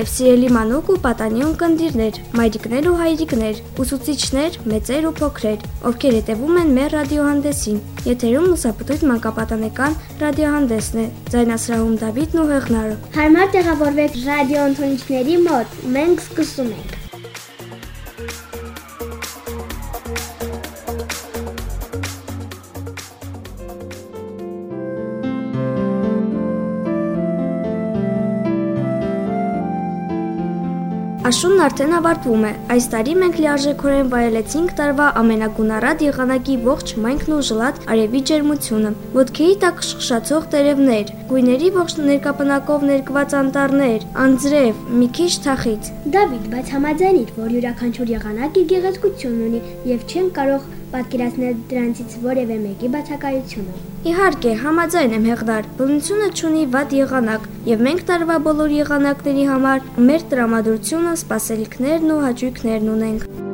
Բարև, սիրելի մանուկ ու պատանի ունկնդիրներ, մայրիկներ ու հայրիկներ, ուսուցիչներ, մեծեր ու փոքրեր, ովքեր հետևում են մեր ռադիոհանդեսին։ Եթերում լուսապտույտ մանկապատանեկան ռադիոհանդեսն է։ Ձայնասրահում Դավիթն ու Հեղնարը։ Հարմար տեղավորվեք ռադիոընթոնիչների մոտ։ Մենք սկսում ենք։ Աշունն արդեն ավարտվում է։ Այս տարի մենք լիարժեքորեն վայելեցինք տարվա ամենագունարատ եղանակի ողջ մայքն ու ժլատ արևի ջերմությունը։ Ոտքերի տակ շխշացող տերևներ, գույների ողջ ներկապնակով ներկված անտառներ, անձրև, մի քիչ թախից։ Դավիթ, բայց համաձայնիր, որ յուրաքանչյուր եղանակ իր գեղեցկությունն ունի եւ չեն կարող պատկերացնել դրանցից որևէ մեկի բացակայությունը։ Իհարկե, համաձայն եմ Հեղդար, բնությունը ունի վատ եղանակ, եւ մենք տարվա բոլոր եղանակների համար մեր տրամադրությունը, սպասելիքներն ու հաճույքներն ունենք։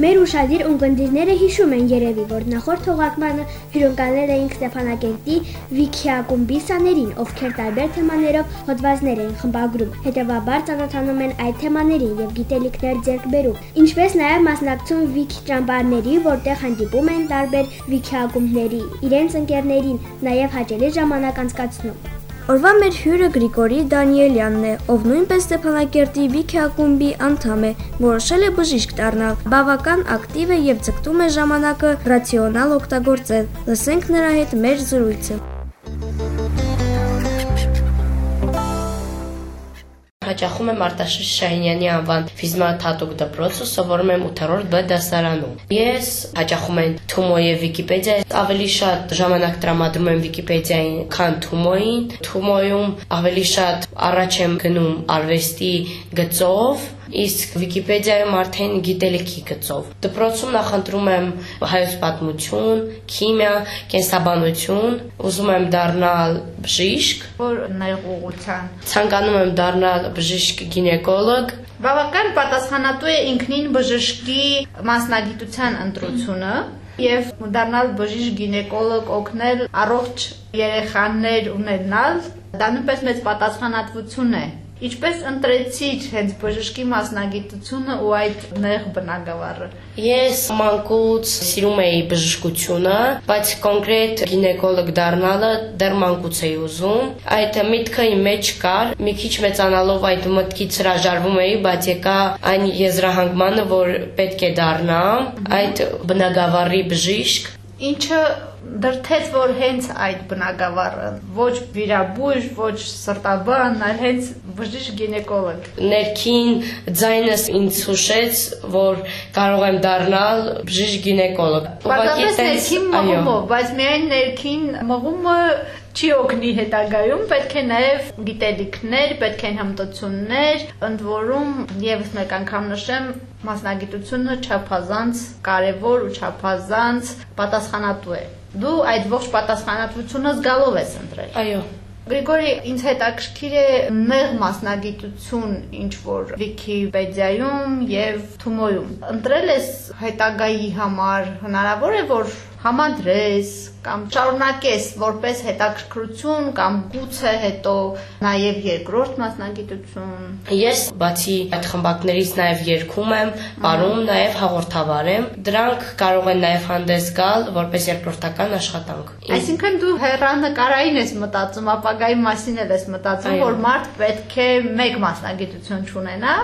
Մեր ուրشادիր ունկնդիրները հիշում են երևի, որ նախորդ թողարկմանը հյուրընկալել էինք Ստեփանակերտի Վիքիակումբի սաներին, ովքեր տարբեր թեմաներով հոդվածներ էին խմբագրում։ Հետևաբար ծանոթանում են այդ թեմաներին եւ գիտելիքներ ձեռք բերում, ինչպես նաեւ մասնակցում Վիքի ճամբարների, որտեղ հանդիպում են տարբեր Վիքիակումբների, իրենց ընկերներին, նաեւ հաճելի ժամանակ անցկացնում։ Օրվա մեր հյուրը Գրիգորի Դանիելյանն է, ով նույնպես Ստեփանակերտի Վիքի ակումբի անդամ է, որոշել է բժիշկ դառնալ։ Բավական ակտիվ է եւ ցկտում է ժամանակը ռացիոնալ օգտագործել։ Լսենք նրա հետ մեր զրույցը։ հաճախում եմ Արտաշես Շահինյանի անվան ֆիզմաթատուկ դպրոցը, սովորում եմ 8-րդ B դասարանում։ Ես հաճախում եմ Թումո եւ Վիկիպեդիա, ավելի շատ ժամանակ տրամադրում եմ Վիկիպեդիային, քան Թումոյին։ Թումոյում ավելի շատ առաջ եմ գնում արվեստի գծով, իսկ Վիկիպեդիայում արդեն գիտելիքի գծով։ Դպրոցում նախընտրում եմ հայոց պատմություն, քիմիա, կենսաբանություն, ուզում եմ դառնալ բժիշկ, որ ներողության։ Ցանկանում եմ դառնալ բժիշկ գինեկոլոգ, Բավական պատասխանատու է ինքնին բժշկի մասնագիտության ընտրությունը եւ դառնալ բժիշկ գինեկոլոգ օգնել առողջ երեխաներ ունենալ դա նույնպես մեծ պատասխանատվություն է Ինչպես ընտրեցիք հենց բժշկի մասնագիտությունը ու այդ նեղ բնակավարը։ Ես մանկուց սիրում էի բժշկությունը, բայց կոնկրետ գինեկոլոգ դառնալը դեռ մանկուց էի ուզում։ Այդ միտքը իմ մեջ կար, մի քիչ մեծանալով այդ մտքից հրաժարվում էի, բայց եկա այն եզրահանգմանը, որ պետք է դառնամ այդ բնակավարի բժիշկ ինչը դրթեց, որ հենց այդ բնակավարը ոչ վիրաբույժ, ոչ սրտաբան, այլ հենց բժիշկ գինեկոլոգ։ Ներքին ձայնս ինձ հուշեց, որ կարող եմ դառնալ բժիշկ գինեկոլոգ։ Ուղղակի ներքին մղումով, բայց միայն ներքին մղումը չի օգնի հետագայում, պետք է նաև գիտելիքներ, պետք է հմտություններ, ընդ որում եւս մեկ անգամ նշեմ, մասնագիտությունը չափազանց կարևոր ու չափազանց պատասխանատու է։ Դու այդ ողջ պատասխանատվությունը զգալով ես ընտրել։ Այո։ Գրիգորի, ինձ հետաքրքիր է նեղ մասնագիտություն ինչ որ Վիկիպեդիայում եւ Թումոյում։ Ընտրել ես հետագայի համար հնարավոր է որ համադրես կամ շարունակես որպես հետաքրքրություն կամ գուցե հետո նաև երկրորդ մասնագիտություն։ Ես բացի այդ խմբակներից նաև երգում եմ, ապարում, նաև հաղորդավար եմ։ Դրանք կարող են նաև հանդես գալ որպես երկրորդական աշխատանք։ Այսինքն դու հերանեկարային ես մտածում, ապագայի մասին ես մտածում, որ մարդ պետք է մեկ մասնագիտություն չունենա,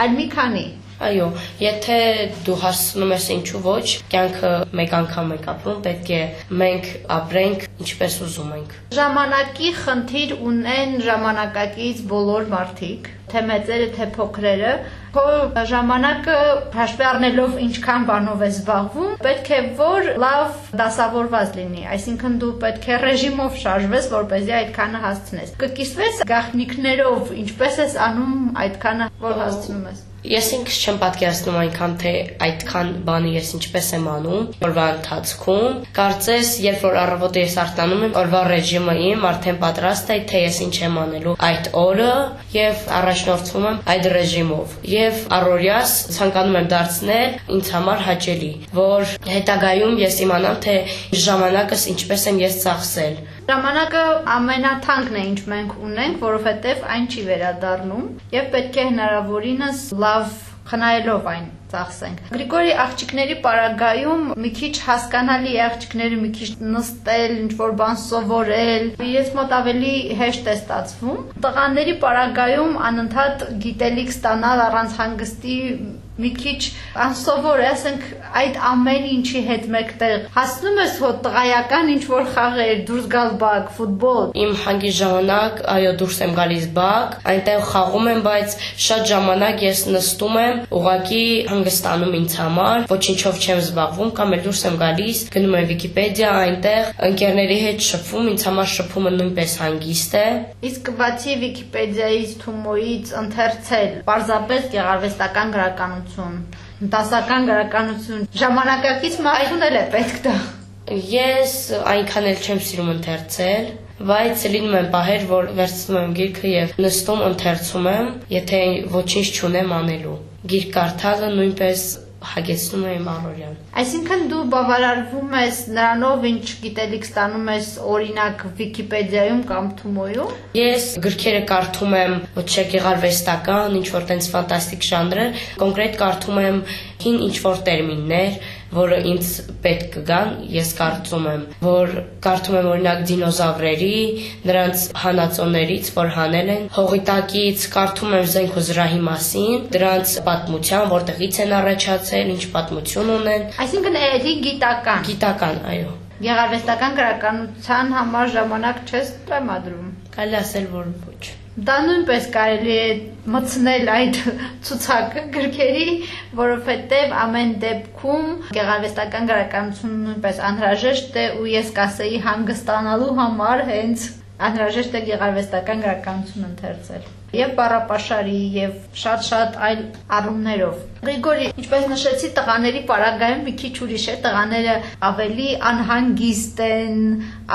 այլ մի քանի Այո, եթե դու հասցնում ես ինչու ոչ, կյանքը մեկ անգամ եք ապրում, պետք է մենք ապրենք ինչպես ուզում ենք։ Ժամանակի խնդիր ունեն ժամանակակից բոլոր մարդիկ, թե մեծերը, թե փոքրերը, քո ժամանակը հաշվի առնելով ինչքան բանով ես զբաղվում, պետք է որ լավ դասավորված լինի, այսինքն դու պետք է ռեժիմով շարժվես, որպեսզի այդքանը հասցնես։ Կկիսվես գաղտնիքներով, ինչպես ես անում այդքանը, որ հասցնում ես։ Ես ինքս չեմ պատկերացնում այնքան թե այդքան բանը ես ինչպես եմ անում օրվա ընթացքում։ Կարծես, երբ որ առավոտը ես արտանում եմ, օրվա ռեժիմը իմ արդեն պատրաստ է, թե ես ինչ եմ անելու այդ օրը եւ առաջնորդվում եմ այդ ռեժիմով։ Եվ առօրյաս ցանկանում եմ դարձնել ինձ համար հաճելի, որ հետագայում ես իմանամ թե ժամանակս ինչպես եմ ես ծախսել Ժամանակը ամենաթանկն է, ինչ մենք ունենք, որովհետև այն չի վերադառնում եւ պետք է հնարավորինս լավ խնայելով այն ծախսենք։ Գրիգորի աղջիկների պարագայում մի քիչ հասկանալի է աղջիկները մի քիչ նստել, ինչ որ բան սովորել, իրենց մոտ ավելի հեշտ է ստացվում։ Տղաների պարագայում անընդհատ գիտելիք ստանալ առանց հանգստի մի քիչ անսովոր է, ասենք այդ ամեն ինչի հետ մեկտեղ հասնում ես հո տղայական ինչ որ խաղեր, դուրս գալ բակ, ֆուտբոլ։ Իմ հանգի ժամանակ, այո, դուրս եմ գալիս բակ, այնտեղ խաղում եմ, բայց շատ ժամանակ ես նստում եմ, ուղակի հանգստանում ինձ համար, ոչինչով չեմ զբաղվում, կամ էլ դուրս եմ գալիս, գնում եմ Վիկիպեդիա, այնտեղ ընկերների հետ շփվում, ինձ համար շփումը նույնպես հանգիստ է։ Իսկ բացի Վիկիպեդիայից, Թումոյից ընթերցել, պարզապես գեղարվեստական գրականություն, դասական գրականություն, ժամանակակից մարդուն էլ է պետք դա։ Ես այնքան էլ չեմ սիրում ընթերցել, բայց լինում են պահեր, որ վերցնում եմ գիրքը եւ նստում ընթերցում եմ, եթե ոչինչ չունեմ անելու։ Գիրք կարդալը նույնպես հագեցնում իմ առօրյան։ Այսինքն դու բավարարվում ես նրանով, ինչ գիտելիք ստանում ես օրինակ Վիկիպեդիայում կամ Թումոյում։ Ես գրքերը կարդում եմ ոչ թե գեղարվեստական, ինչ որ տենց ֆանտաստիկ ժանրեր, կոնկրետ կարդում եմ հին ինչ որ տերմիններ, որը ինձ պետք կգան, ես կարծում եմ, որ կարդում եմ օրինակ դինոզավրերի, նրանց հանածոներից, որ հանել են, հողիտակից կարդում եմ զենք ու զրահի մասին, դրանց պատմության, որտեղից են առաջացել, ինչ պատմություն ունեն։ Այսինքն էլի գիտական։ Գիտական, այո։ Գեղարվեստական գրականության համար ժամանակ չես տրամադրում։ Կարելի ասել, որ ոչ։ Դա նույնպես կարելի է մտցնել այդ ցուցակը գրքերի, որովհետև ամեն դեպքում գեղարվեստական գրականությունը նույնպես անհրաժեշտ է ու ես կասեի հանգստանալու համար հենց անհրաժեշտ է գեղարվեստական գրականություն ընթերցել եւ բառապաշարի եւ շատ-շատ այլ առումներով։ Գրիգորի, ինչպես նշեցի, տղաների պարագայում մի քիչ ուրիշ է, տղաները ավելի անհանգիստ են,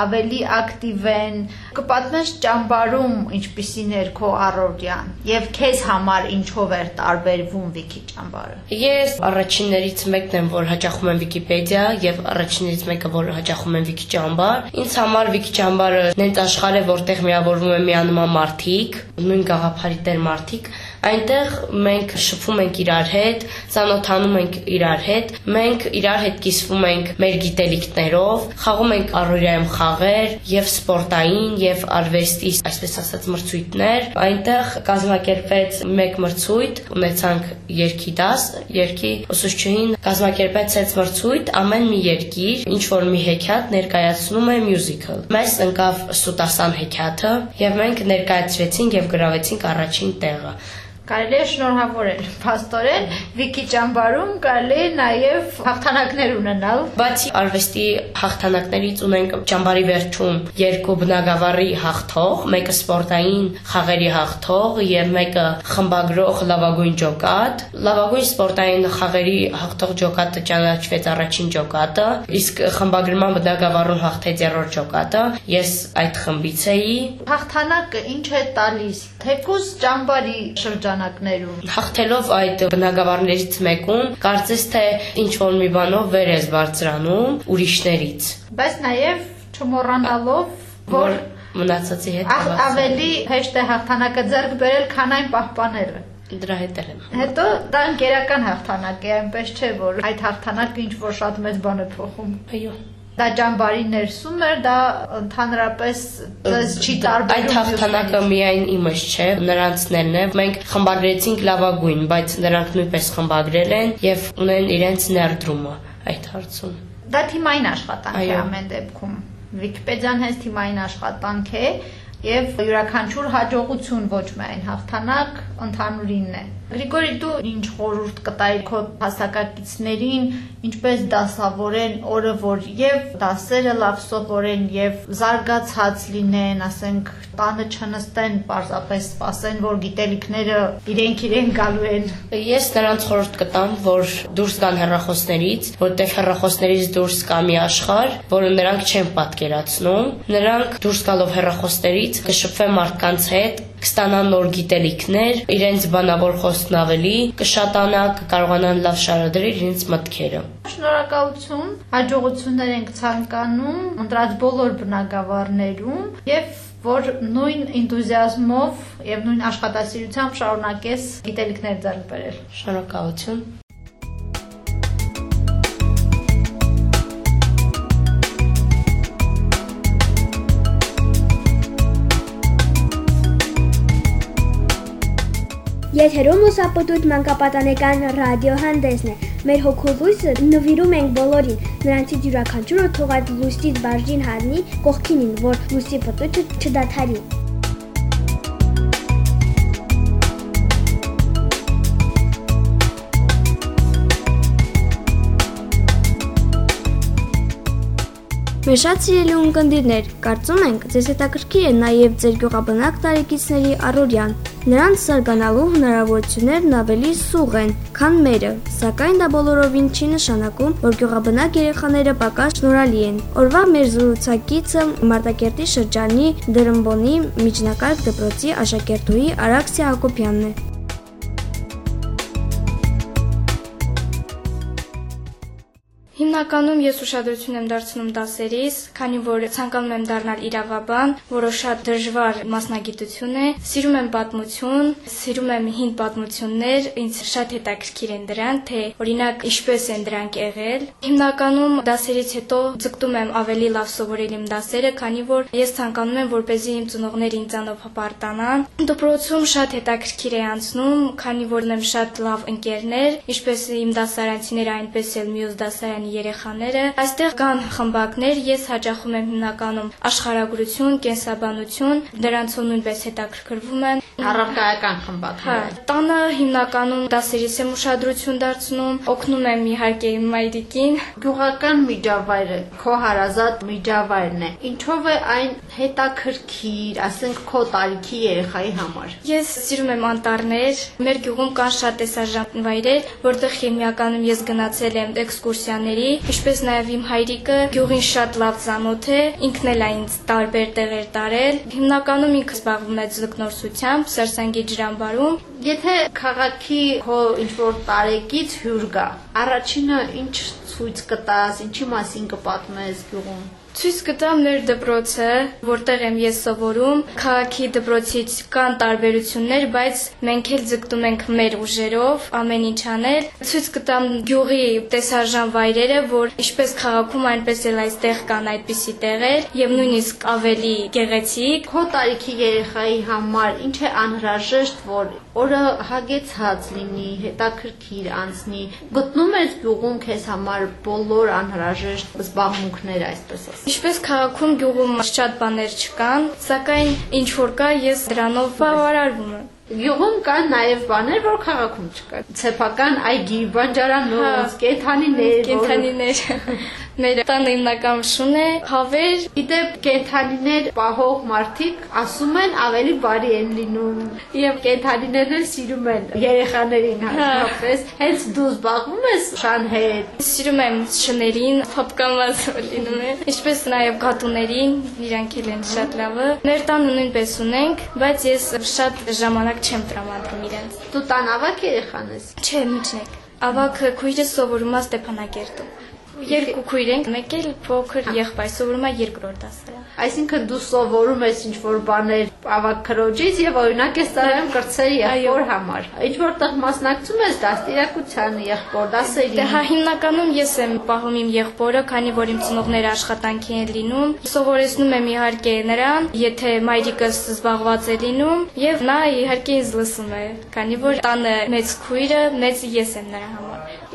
ավելի ակտիվ են։ Կպատմես ճամբարում ինչպիսին էր քո առօրյան եւ քեզ համար ինչով էր տարբերվում Վիկի ճամբարը։ Ես առաջիններից մեկն եմ, որ հաճախում եմ Վիկիպեդիա եւ առաջիններից մեկը, որ հաճախում եմ Վիկի ճամբար։ Ինձ համար Վիկի ճամբարը նենց աշխարհ է, որտեղ միավորվում են միանման մարդիկ, նույն գաղափարի տեր մարդիկ, Այնտեղ մենք շփվում ենք իրար հետ, ծանոթանում ենք իրար հետ, մենք իրար հետ կիսվում ենք մեր գիտելիքներով, խաղում ենք առօրյայում խաղեր եւ սպորտային եւ արվեստի, այսպես ասած, մրցույթներ։ Այնտեղ կազմակերպվեց մեկ մրցույթ, ունեցանք երկի դաս, երկի ուսուցչուհին կազմակերպեց այդ մրցույթ, ամեն մի երկիր ինչ որ մի հեքիաթ ներկայացնում է մյուզիկլ։ Մեզ ընկավ Սուտասան հեքիաթը եւ մենք ներկայացրեցինք եւ գրավեցինք առաջին տեղը կարելի է շնորհավորել փաստորեն Վիկի ճամբարում կարելի է նաև հաղթանակներ ունենալ բացի արվեստի հաղթանակներից ունենք ճամբարի վերջում երկու բնագավառի հաղթող մեկը սպորտային խաղերի հաղթող եւ մեկը խմբագրող լավագույն ջոկատ լավագույն սպորտային խաղերի հաղթող ջոկատը ճանաչվեց առաջին ջոկատը իսկ խմբագրման բնագավառում հաղթեց երրորդ ջոկատը ես այդ խմբից էի հաղթանակը ինչ է տալիս թեկուզ ճամբարի շրջան շրջանակներում։ Հաղթելով այդ բնակավարներից մեկում, կարծես թե ինչ որ մի բանով վեր ես բարձրանում ուրիշներից։ Բայց նաև չմոռանալով, որ մնացածի հետ ավելի հեշտ է հաղթանակը ձեռք բերել, քան այն պահպանելը դրա հետ եմ։ Հետո դա ընկերական հաղթանակ է, այնպես չէ, որ այդ հաղթանակը ինչ որ շատ մեծ բան է փոխում։ Այո դա ճամբարի ներսում էր, դա ընդհանրապես դες չի տարբերում։ Այդ հաղթանակը միայն իմս չէ, նրանցներն է։ Մենք խմբագրեցինք լավագույն, բայց նրանք նույնպես խմբագրել են եւ ունեն իրենց ներդրումը այդ հարցում։ Դա թիմային աշխատանք է ամեն դեպքում։ Վիկիպեդիան հենց թիմային աշխատանք է եւ յուրաքանչյուր հաջողություն ոչ միայն հաղթանակ ընդհանուրինն է։ Գրիգորի դու ինչ խորհուրդ կտայի քո հասակակիցներին, ինչպես դասավորեն օրը, որ եւ դասերը լավ սովորեն եւ զարգացած լինեն, ասենք, տանը չնստեն, պարզապես սպասեն, որ գիտելիքները իրենք իրեն գալու են։ Ես նրանց խորհուրդ կտամ, որ դուրս գան հեռախոսներից, որտեղ հեռախոսներից դուրս կա մի աշխարհ, որը նրանք չեն պատկերացնում։ Նրանք դուրս գալով հեռախոսներից դպրոցից, կշփվեն մարդկանց հետ, կստանան նոր գիտելիքներ, իրենց բանավոր խոսքն ավելի կշատանա, կկարողանան լավ շարադրել իրենց մտքերը։ Շնորհակալություն, հաջողություններ ենք ցանկանում ընտրած բոլոր բնակավարներում եւ որ նույն энտուզիազմով եւ նույն աշխատասիրությամբ շարունակես գիտելիքներ ձեռք բերել։ Շնորհակալություն։ Եթերում ուսապտույտ մանկապատանեկան ռադիոհանդեսն է։ Մեր հոգու լույսը նվիրում ենք բոլորին։ Նրանցից յուրաքանչյուրը թողած լույսից բաժին հառնի կողքինին, որ լույսի պտույտը չդադարի։ Մեր շատ սիրելի ունկնդիրներ, կարծում ենք, ձեզ հետաքրքիր է նաև ձեր գյուղաբնակ տարեկիցների առօրյան։ Նրանց զարգանալու հնարավորություններն ավելի սուղ են, քան մերը, սակայն դա բոլորովին չի նշանակում, որ գյուղաբնակ երեխաները պակաս շնորհալի են։ Օրվա մեր զրուցակիցը Մարտակերտի շրջանի Դրմբոնի միջնակարգ դպրոցի աշակերտուհի Արաքսիա Հակոբյանն է։ Հիմնականում ես ուշադրություն եմ դարձնում դասերիս, քանի որ ցանկանում եմ դառնալ իրավաբան, որը շատ դժվար մասնագիտություն է։ Սիրում եմ պատմություն, սիրում եմ հին պատմություններ, ինձ շատ հետաքրքիր են դրանք, թե օրինակ ինչպես են դրանք եղել։ Հիմնականում դասերից հետո ձգտում եմ ավելի լավ սովորել իմ դասերը, քանի որ ես ցանկանում եմ, որպեսզի իմ ծնողները ինձանով հպարտանան։ Դպրոցում շատ հետաքրքիր է անցնում, քանի որ ունեմ շատ լավ ընկերներ, ինչպես իմ դասարանցիները, այնպես էլ մյուս դասարանի երեխաները։ Այստեղ կան խմբակներ, ես հաճախում եմ հիմնականում աշխարհագրություն, կենսաբանություն, դրանցով նույնպես հետաքրքրվում եմ։ Առարկայական Հա, խմբակներ։ տանը հիմնականում դասերից եմ ուշադրություն դարձնում, օգնում եմ իհարկե իմ մայրիկին։ Գյուղական միջավայրը քո հարազատ միջավայրն է։ Ինչով է այն հետաքրքիր, ասենք քո տարիքի երեխայի համար։ Ես սիրում եմ անտառներ։ Մեր գյուղում կան շատ տեսարժան վայրեր, որտեղ հիմնականում ես գնացել եմ էքսկուրսիաների, ինչպես նաև իմ հայրիկը գյուղին շատ լավ ծանոթ է, ինքն էլ ինձ տարբեր տեղեր տարել։ Հիմնականում ինքը զբաղվում է ձկնորսությամբ, Սարսանգի ջրամբարում։ Եթե քաղաքի քո ինչ որ տարեկից հյուր գա, առաջինը ինչ ցույց կտաս, ինչի մասին կպատմես գյուղում։ Ցույց կտամ մեր դպրոցը, որտեղ եմ ես սովորում։ Քաղաքի դպրոցից կան տարբերություններ, բայց մենք էլ ձգտում ենք մեր ուժերով ամեն ինչ անել։ Ցույց կտամ գյուղի տեսարժան վայրերը, որ ինչպես քաղաքում, այնպես էլ այստեղ կան այդպիսի տեղեր եւ նույնիսկ ավելի գեղեցիկ։ Քո տարիքի երեխայի համար ինչ է անհրաժեշտ, որ օրը հագեցած լինի, հետաքրքիր անցնի։ Գտնում ես գյուղում քեզ համար բոլոր անհրաժեշտ զբաղմունքներ, այսպես ասած։ Ինչպես քաղաքում գյուղում շատ բաներ չկան, սակայն ինչ որ կա, ես դրանով բավարարվում եմ։ Գյուղում կան նաև բաներ, որ քաղաքում չկան։ Ցեփական այգի, բանջարանոց, Հա։ կեթանիներ, որ- Կենթանիներ։ Մեր տանը հիմնական շուն է, հավեր, Իդեպ կենթանիներ պահող մարդիկ ասում են ավելի բարի են լինում եւ կենթանիներն էլ սիրում են երեխաներին հատկապես հենց դու զբաղվում ես շան հետ Սիրում եմ շներին, փապկամած լինում է, ինչպես նաև գատուներին, իրանք էլ են շատ լավը։ Մեր տանը նույնպես ունենք, բայց ես շատ ժամանակ չեմ տրամադրում իրենց։ դու տանավակ երեխան ես Չէ, միջնեք։ Ավակ քույրը սովորում է Ստեփանակերտում։ Երկու քույր ենք, մեկ էլ փոքր եղբայր սովորում է երկրորդ դասարան։ այսինքն դու սովորում ես ինչ որ բաներ ավակ քրոջից եւ օրինակ ես ծառայում կրծեր եղբոր համար ինչ որտեղ մասնակցում ես դաստիարակության եղբոր դասերի Դե հա հիմնականում ես եմ պահում իմ եղբորը, քանի որ իմ ծնողները աշխատանքի են լինում։ Սովորեցնում եմ իհարկե նրան, եթե մայրիկս զբաղված է լինում, եւ նա իհարկե ինձ լսում է, քանի որ տանը մեծ քույրը, մեծ ես եմ նրա համար։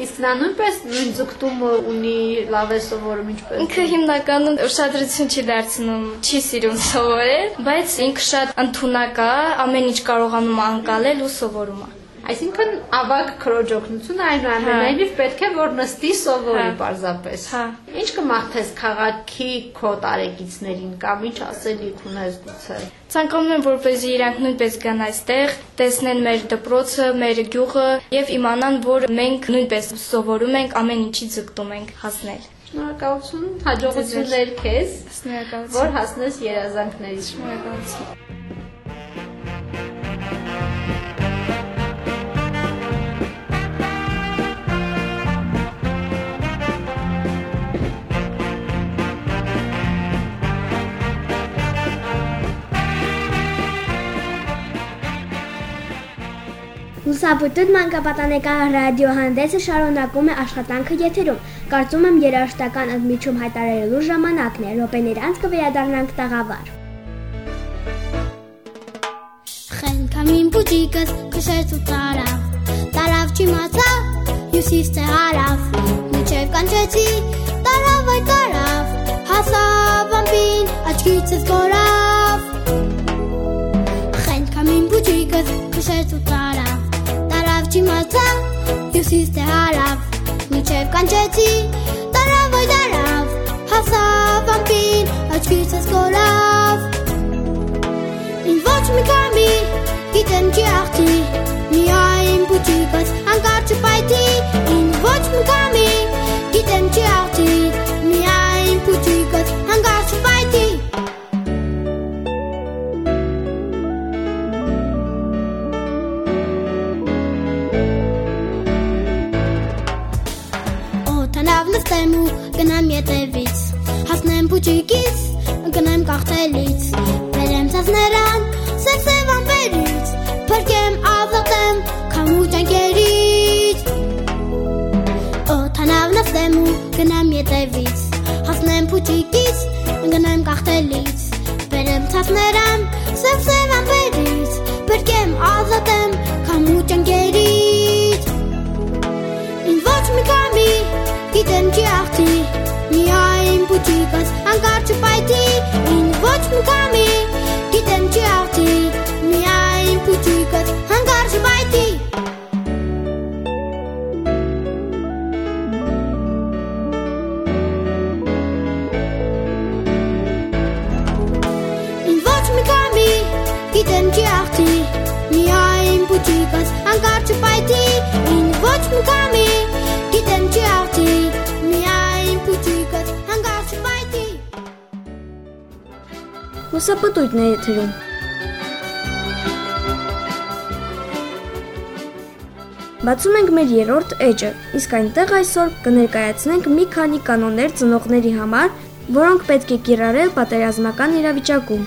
իսկ նա նույնպես նույն ձգտումը ունի լավ է սովորում ինչպես Ինքը հիմնականում ուշադրություն չի դարձնում, չի սիրում սովորել, բայց ինքը շատ ընդունակ է, ամեն ինչ կարողանում անցալել ու սովորում է։ Այսինքն ավակ քրոջ օգնությունը այնուամենայնիվ պետք է որ նստի սովորի Հա։ պարզապես։ Հա։ Ինչ կմաղթես քաղաքի քո տարեկիցներին կամ ինչ ասելիք ունես գուցե։ Ցանկանում եմ, որպեսզի իրանք նույնպես գան այստեղ, տեսնեն մեր դպրոցը, մեր գյուղը եւ իմանան, որ մենք նույնպես սովորում ենք, ամեն ինչի ձգտում ենք հասնել։ Շնորհակալություն, հաջողություններ քեզ, Շնորհակալություն։ որ հասնես երազանքներին։ Շնորհակալություն։ Լուսաբուտուտ մանկապատանեկան ռադիոհանդեսը շարունակում է աշխատանքը եթերում։ Կարծում եմ երաժշտական ընդմիջում հայտարարելու ժամանակն է։ Րոպեներ անց կվերադառնանք տաղավար։ Խենքամին բուջիկս քշեց ու տարավ Տարավ չիմացա, հյուսիս ծեղարավ Միջև կանչեցի, տարավ այ տարավ Հասավ ամպին, աչքիցս գորավ Խենքամին բուջիկս քշեց ու Տարավ չիմացա, հյուսիս ծեղարավ Միջև կանչեցի, տարավ այ տարավ Հասավ ամպին, աչքիցս գորավ Ինձ ոչ մի կամի, գիտեմ չի աղթի Միայն բուջիկս հանկարծ չպայթի Ինձ ոչ մի կամի, գիտեմ չի աղթի Նստեմ ու գնամ ետևից Հասնեմ բուջիկից, գնեմ կախտելից Բերեմ ծազներան, սև-սև ամպերից Բրկեմ ազատեմ, քամու ճանկերից Օթանավ նստեմ ու գնամ ետևից Հասնեմ բուջիկից, գնեմ կախտելից Բերեմ ծազներան, սև-սև ամպերից Բրկեմ ազատեմ, քամու ճանկերից գիտեմ չի աղթի Միայն բուջիկս հանկարծ չպայթի Ինձ ոչ մի կամի, գիտեմ չի աղթի Միայն բուջիկս հանկարծ չպայթի Ինձ ոչ մի կամի, գիտեմ չի աղթի Միայն բուջիկս Լուսապտույտն է եթերում։ Բացում ենք մեր երրորդ էջը, իսկ այնտեղ այսօր կներկայացնենք մի քանի կանոններ ծնողների համար, որոնք պետք է կիրառել պատերազմական իրավիճակում։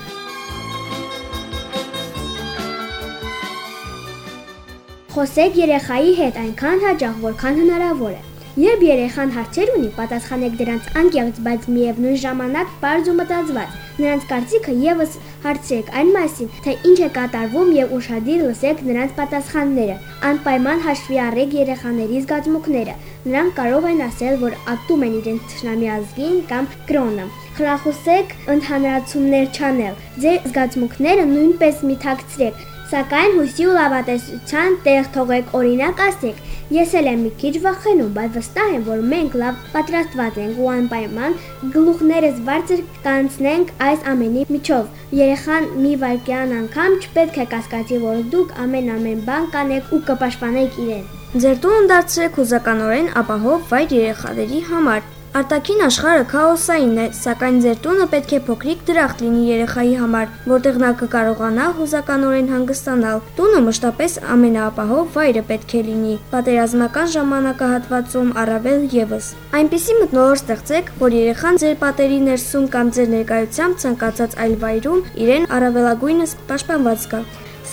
Խոսեք երեխայի հետ այնքան հաճախ, որքան հնարավոր է։ Երբ երեխան հարցեր ունի, պատասխանեք դրանց անկեղծ, բայց միևնույն ժամանակ པարզ ու մտածված։ Նրանց կարծիքը եւս հարցրեք այն մասին, թե ինչ է կատարվում եւ ուշադիր լսեք նրանց պատասխանները։ Անպայման հաշվի առեք երեխաների զգացմունքները։ Նրանք կարող են ասել, որ ատում են իրենց ճշնամի ազգին կամ կրոնը։ Խրախուսեք ընդհանրացումներ չանել։ Ձեր զգացմունքները նույնպես մի թաքցրեք, Սակայն հույսի ու լավատեսության տեղ թողեք օրինակ ասեք. Ես էլ եմ մի քիչ վախենում, բայց վստահ եմ, որ մենք լավ պատրաստված ենք ու անպայման գլուխներս բարձր կանցնենք այս ամենի միջով։ Երեխան մի վայրկյան անգամ չպետք է կասկածի, որ դուք ամեն-ամեն բան կանեք ու կպաշտպանեք իրեն։ Ձեր տունը դարձրեք հուզականորեն ապահով վայր երեխաների համար։ Արտաքին աշխարհը քաոսային է, սակայն ձեր տունը պետք է փոքրիկ դրախտ լինի երեխայի համար, որտեղ նա կկարողանա հուզականորեն հանգստանալ։ Տունը մշտապես ամենաապահով վայրը պետք է լինի, պատերազմական ժամանակահատվածում առավել եւս։ Այնպիսի մթնոլորտ ստեղծեք, որ երեխան ձեր պատերի ներսում կամ ձեր ներկայությամբ ցանկացած այլ վայրում իրեն առավելագույնս պաշտպանված կա։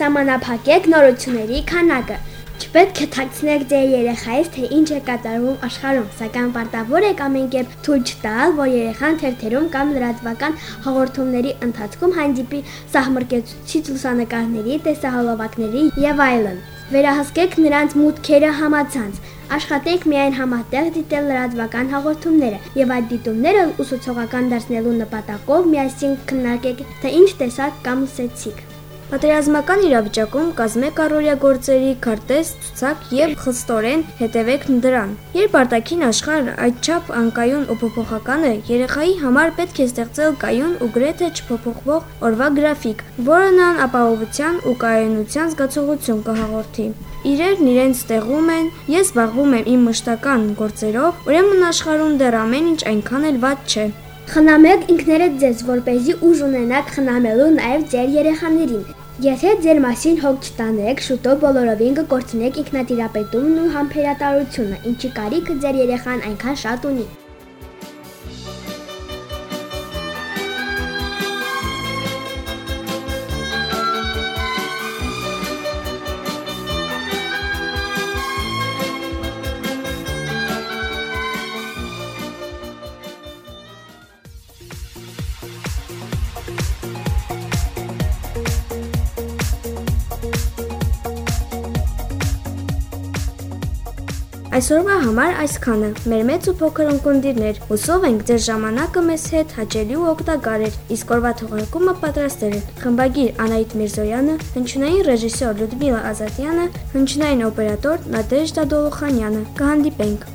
Սամանափակեք նորությունների քանակը։ Չպետք է թաքցնեք ձեր երեխայից, թե ինչ է կատարվում աշխարհում, սակայն պարտավոր եք ամենքերբ թույլ չտալ, որ երեխան թերթերում կամ լրատվական հաղորդումների ընթացքում հանդիպի սահմռկեցուցիչ լուսանկարների, տեսահոլովակների եւ այլն։ Վերահսկեք նրանց մուտքերը համացանց։ Աշխատեք միայն համատեղ դիտել լրատվական հաղորդումները եւ այդ դիտումները ուսուցողական դարձնելու նպատակով միասին քննարկեք, թե ինչ տեսակ կամ լսեցիք։ Պատերազմական իրավիճակում կազմեք առօրյա գործերի քարտեզ, ցուցակ եւ խստորեն հետևեք դրան։ Երբ արտաքին աշխարհը այդչափ անկայուն ու փոփոխական է, երեխայի համար պետք է ստեղծել կայուն ու գրեթե չփոփոխվող օրվա գրաֆիկ, որը նրան ապահովության ու կայունության զգացողություն կհաղորդի։ Իրերն իրենց տեղում են, ես զբաղվում եմ իմ մշտական գործերով, ուրեմն աշխարհում դեռ ամեն ինչ այնքան էլ վատ չէ։ Խնամեք ինքներդ ձեզ, որ เป զի ուժ ունենաք խնամելու նաև ձեր երեխաներին։ Եթե ձեր մասին հոգ չտանեք, շուտով բոլորովին կկորցնեք ինքնատիրապետումն ու համբերատարությունը, ինչի կարիքը ձեր երեխան այնքան շատ ունի։ Այսօրվա համար այսքանը։ Մեր մեծ ու փոքր ընկերներ, հուսով ենք ձեր ժամանակը մեզ հետ հաճելի ու օգտակար էր։ Իսկ օրվա թողարկումը պատրաստել են խմբագիր Անահիտ Միրզոյանը, հնչյունային ռեժիսոր Լյուդմիլա Ազատյանը, հնչյունային օպերատոր Նադեժդա Դոլոխանյանը։ Կհանդիպենք